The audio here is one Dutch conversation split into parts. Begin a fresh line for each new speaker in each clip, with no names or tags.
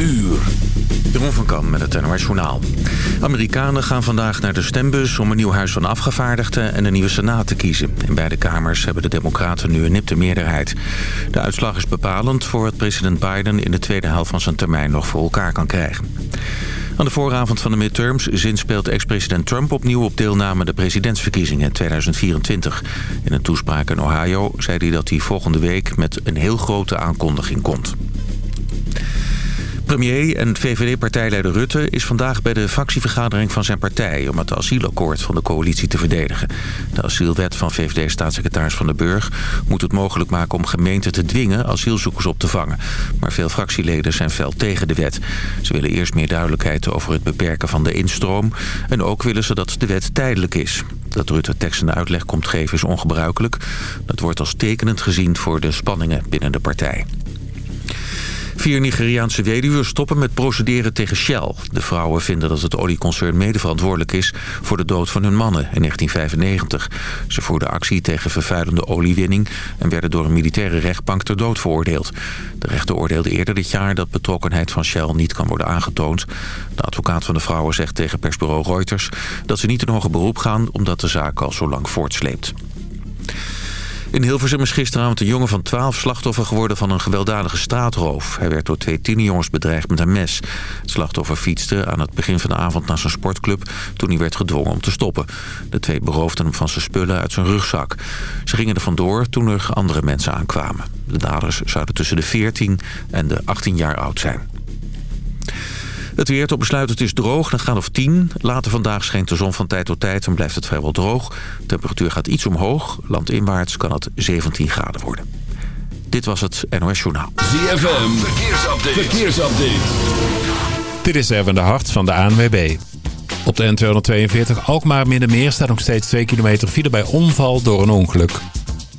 uur.
Jeroen van Kam met het NOS Journaal. Amerikanen gaan vandaag naar de stembus om een nieuw huis van afgevaardigden en een nieuwe senaat te kiezen. In beide kamers hebben de democraten nu een nipte meerderheid. De uitslag is bepalend voor wat president Biden in de tweede helft van zijn termijn nog voor elkaar kan krijgen. Aan de vooravond van de midterms zinspeelt ex-president Trump opnieuw op deelname de presidentsverkiezingen 2024. In een toespraak in Ohio zei hij dat hij volgende week met een heel grote aankondiging komt. Premier en VVD-partijleider Rutte is vandaag bij de fractievergadering van zijn partij... om het asielakkoord van de coalitie te verdedigen. De asielwet van VVD-staatssecretaris Van den Burg moet het mogelijk maken om gemeenten te dwingen asielzoekers op te vangen. Maar veel fractieleden zijn fel tegen de wet. Ze willen eerst meer duidelijkheid over het beperken van de instroom... en ook willen ze dat de wet tijdelijk is. Dat Rutte tekst en uitleg komt geven is ongebruikelijk. Dat wordt als tekenend gezien voor de spanningen binnen de partij. Vier Nigeriaanse weduwen stoppen met procederen tegen Shell. De vrouwen vinden dat het olieconcern mede verantwoordelijk is... voor de dood van hun mannen in 1995. Ze voerden actie tegen vervuilende oliewinning... en werden door een militaire rechtbank ter dood veroordeeld. De rechter oordeelde eerder dit jaar dat betrokkenheid van Shell niet kan worden aangetoond. De advocaat van de vrouwen zegt tegen persbureau Reuters... dat ze niet in hoger beroep gaan omdat de zaak al zo lang voortsleept. In Hilversum is gisteravond een jongen van 12 slachtoffer geworden van een gewelddadige straatroof. Hij werd door twee tienerjongens bedreigd met een mes. Het slachtoffer fietste aan het begin van de avond naar zijn sportclub toen hij werd gedwongen om te stoppen. De twee beroofden hem van zijn spullen uit zijn rugzak. Ze gingen er vandoor toen er andere mensen aankwamen. De daders zouden tussen de 14 en de 18 jaar oud zijn. Het weer tot besluit, het is droog, dan gaat of 10. Later vandaag schijnt de zon van tijd tot tijd en blijft het vrijwel droog. De temperatuur gaat iets omhoog. Landinwaarts kan het 17 graden worden. Dit was het NOS Journaal.
ZFM, verkeersupdate. verkeersupdate.
Dit is Erwin de Hart van de ANWB. Op de N242 Alkmaar Middenmeer staat nog steeds 2 kilometer file bij omval door een ongeluk.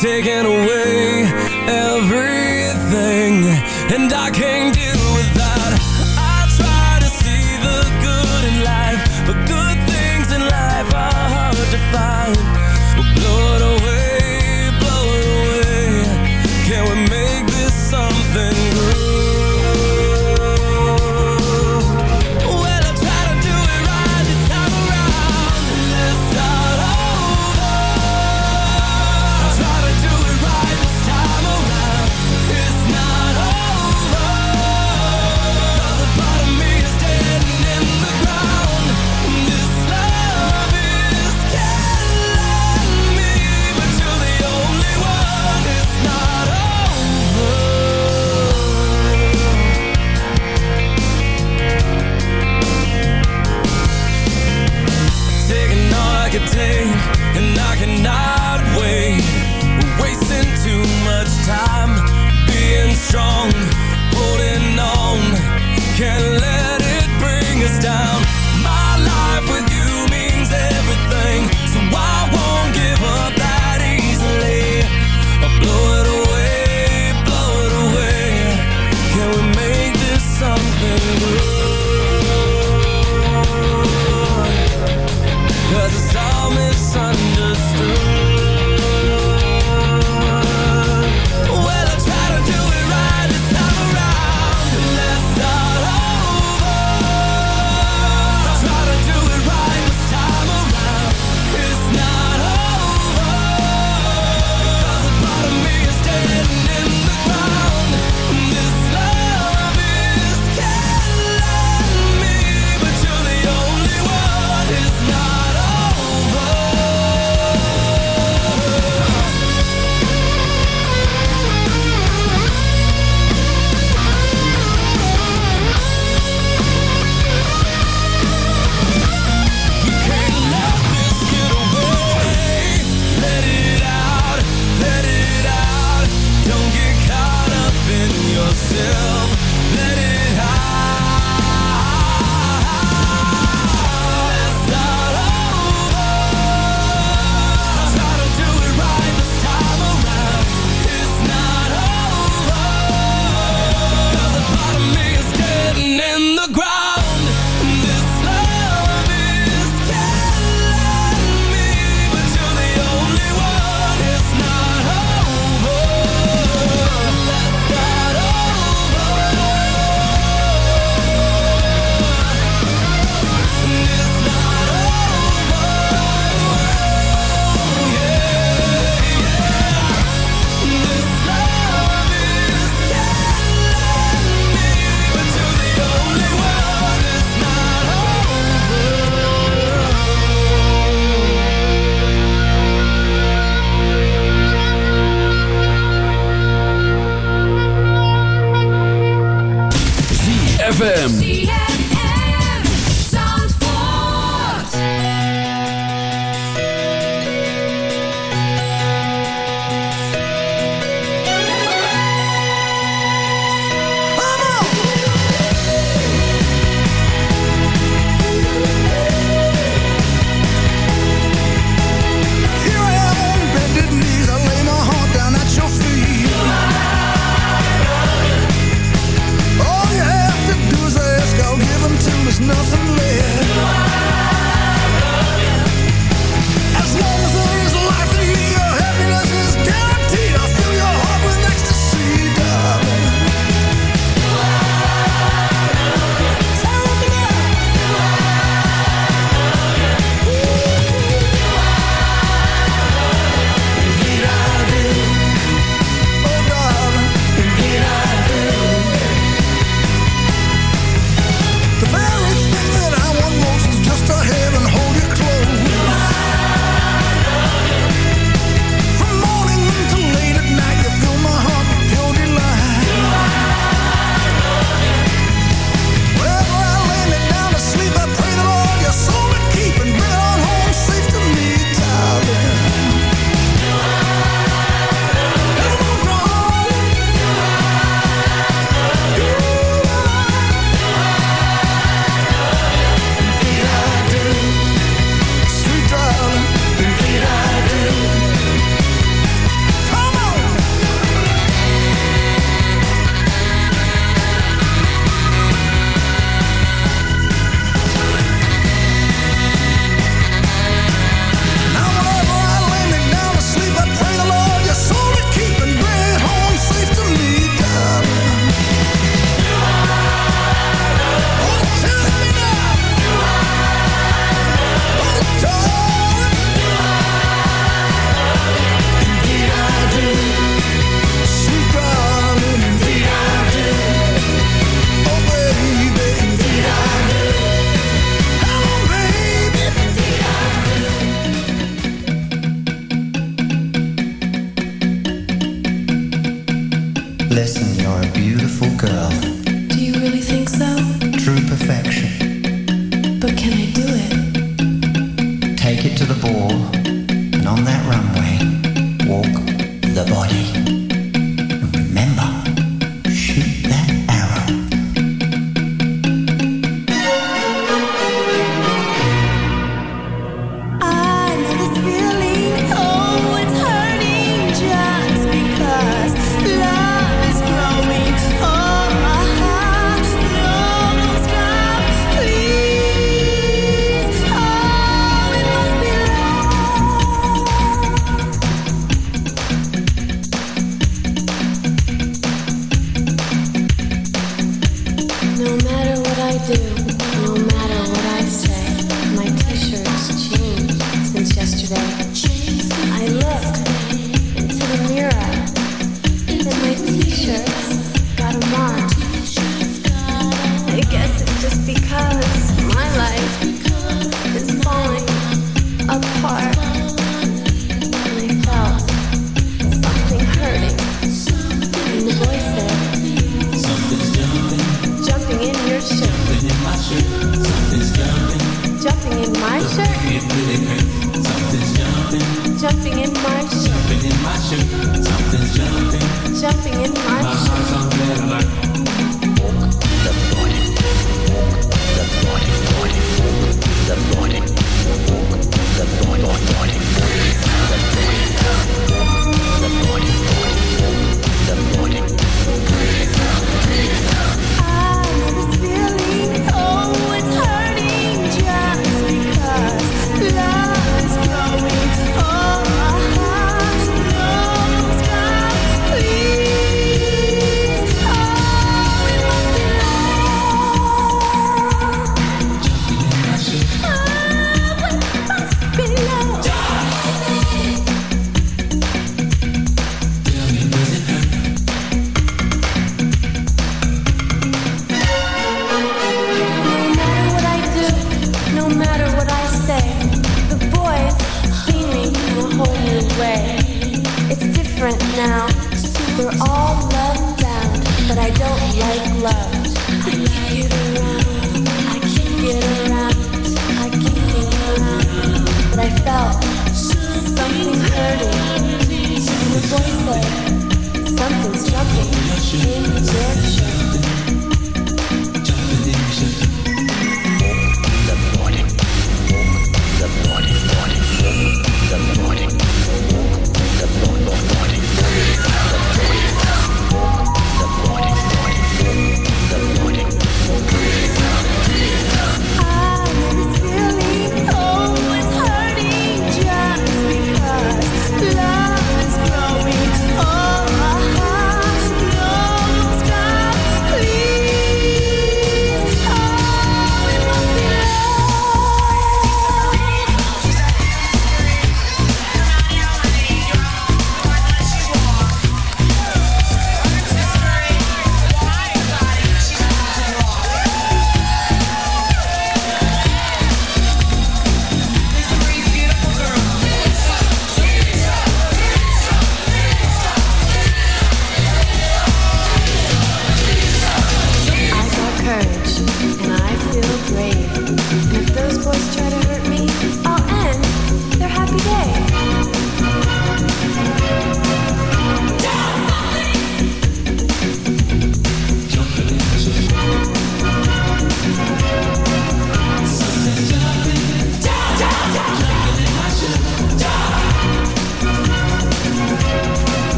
Taking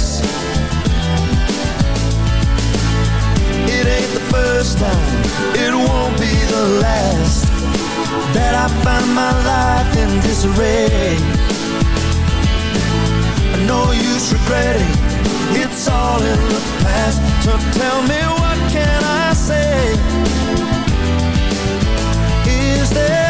place. It ain't the first time, it won't be the last that I find my life in disarray. No use regretting, it's all in the past. So tell me what can I say? Is there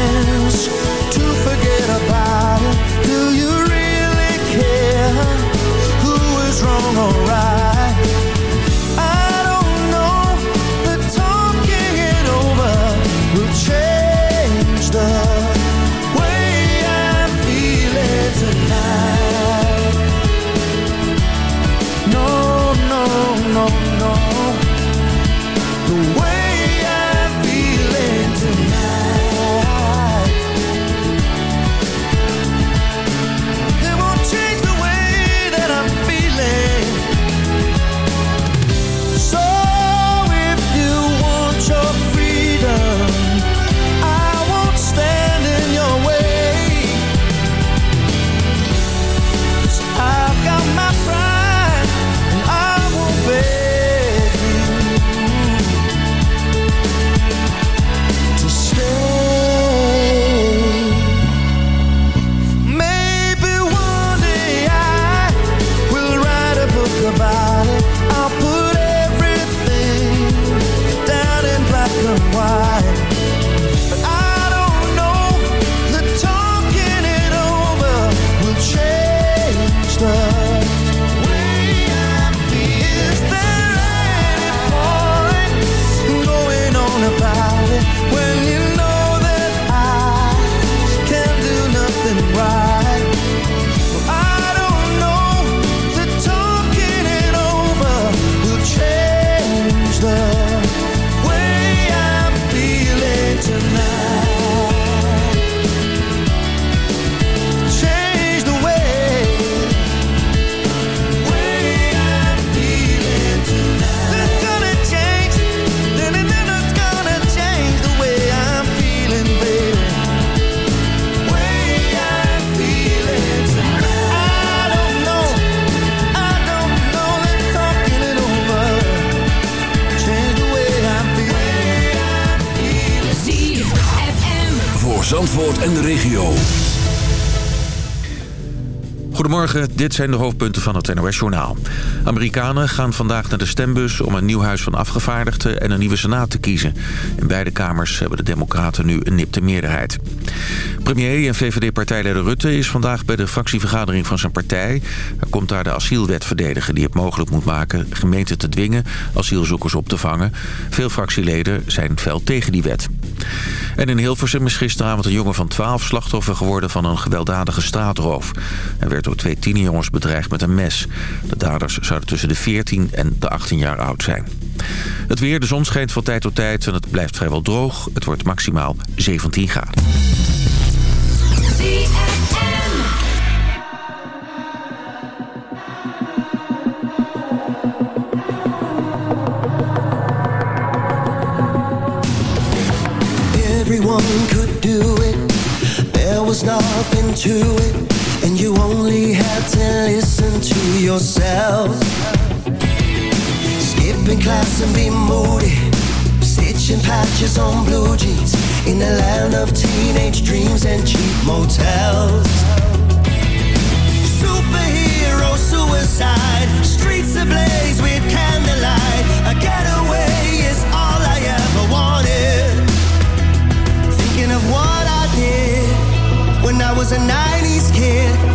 Dit zijn de hoofdpunten van het NOS-journaal. Amerikanen gaan vandaag naar de stembus om een nieuw huis van afgevaardigden en een nieuwe senaat te kiezen. In beide kamers hebben de democraten nu een nipte meerderheid. Premier en VVD-partijleider Rutte is vandaag bij de fractievergadering van zijn partij. Hij komt daar de asielwet verdedigen die het mogelijk moet maken gemeenten te dwingen asielzoekers op te vangen. Veel fractieleden zijn fel tegen die wet. En in Hilversum is gisteravond een jongen van 12 slachtoffer geworden van een gewelddadige straatroof. Hij werd door twee tienerjongens bedreigd met een mes. De daders zouden tussen de 14 en de 18 jaar oud zijn. Het weer, de zon schijnt van tijd tot tijd en het blijft vrijwel droog. Het wordt maximaal 17 graden.
anyone could do it. There was nothing to it, and you only had to listen to yourself. Skipping class and be moody, stitching patches on blue jeans
in a land of teenage dreams and cheap motels. Superhero suicide, streets ablaze with candlelight, a getaway of what I did when I was a 90s kid.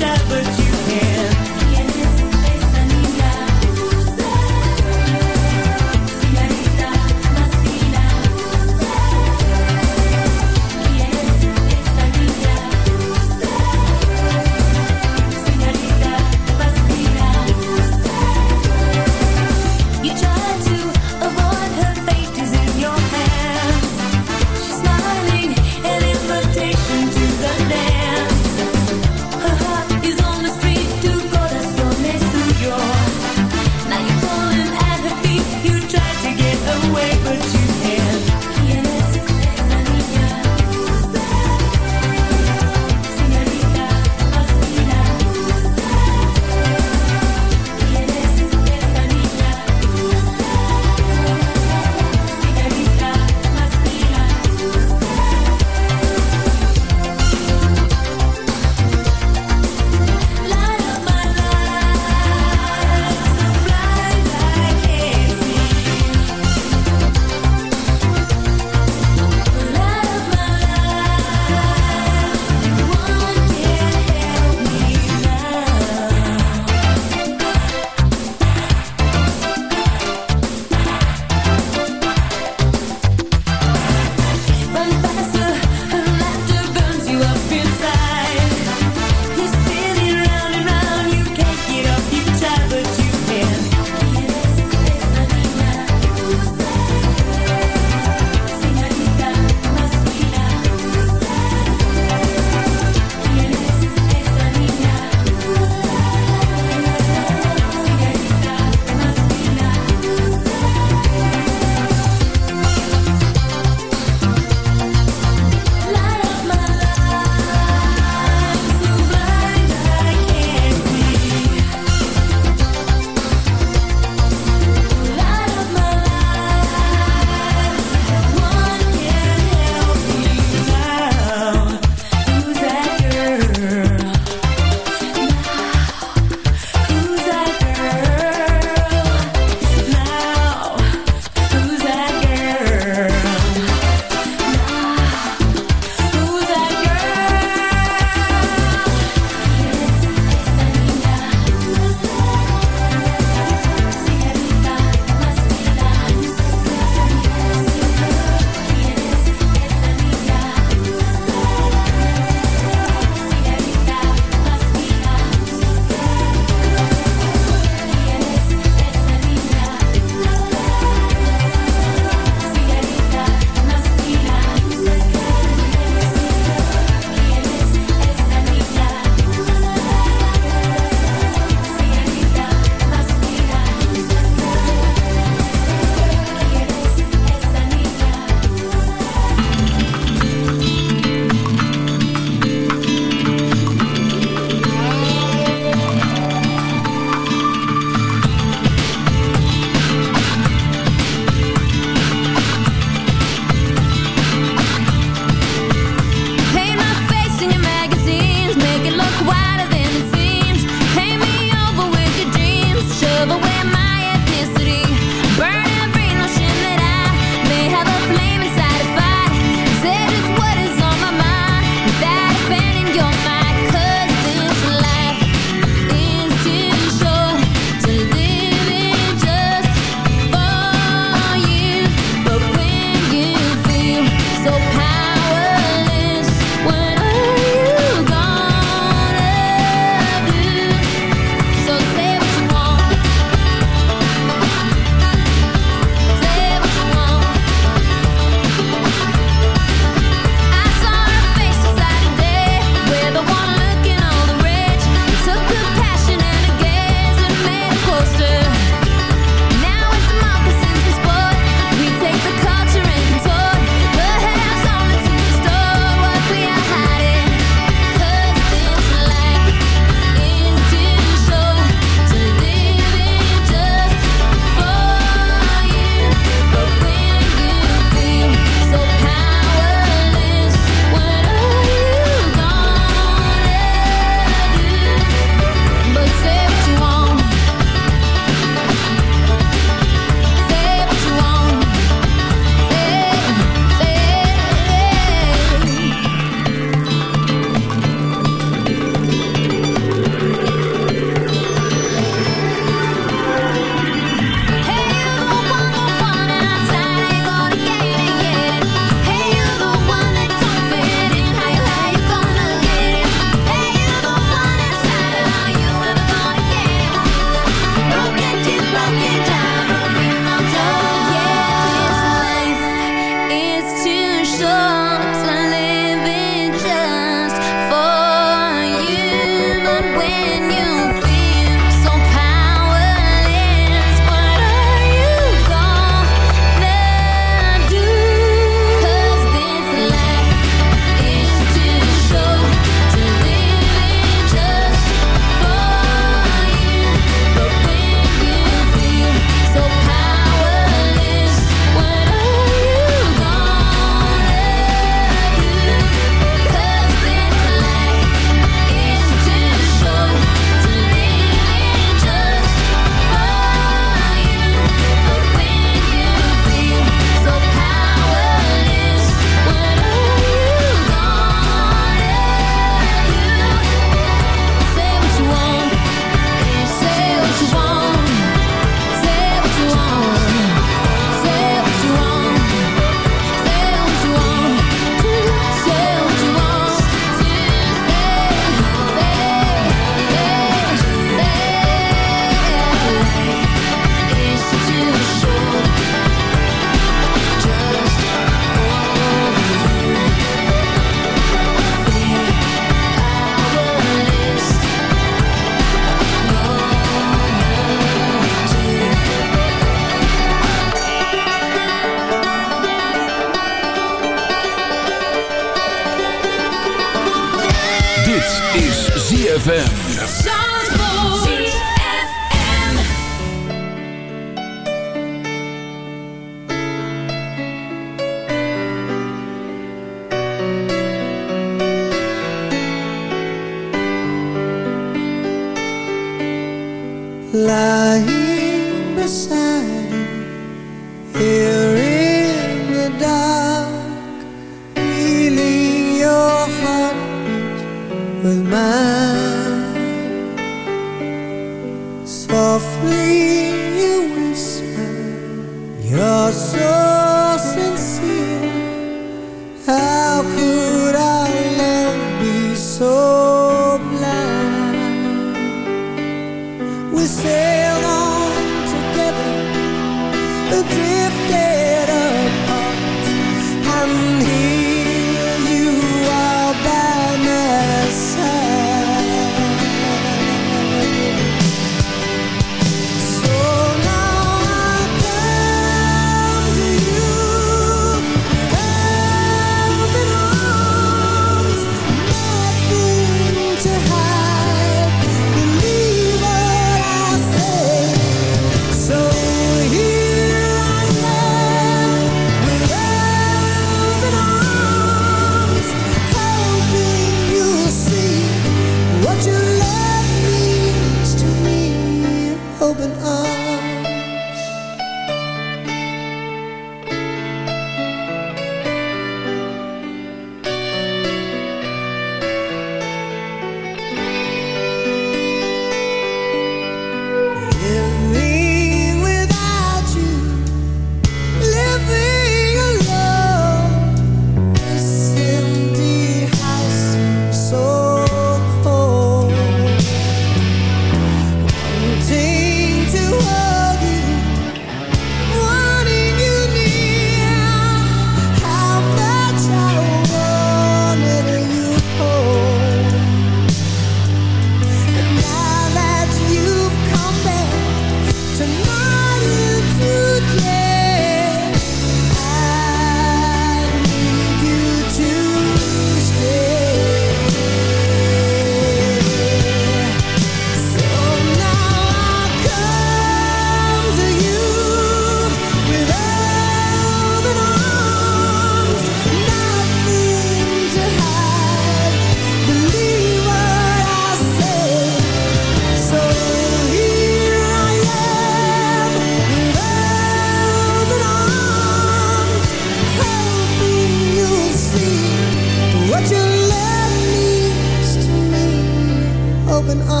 even I.